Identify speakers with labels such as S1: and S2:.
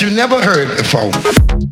S1: you never heard before.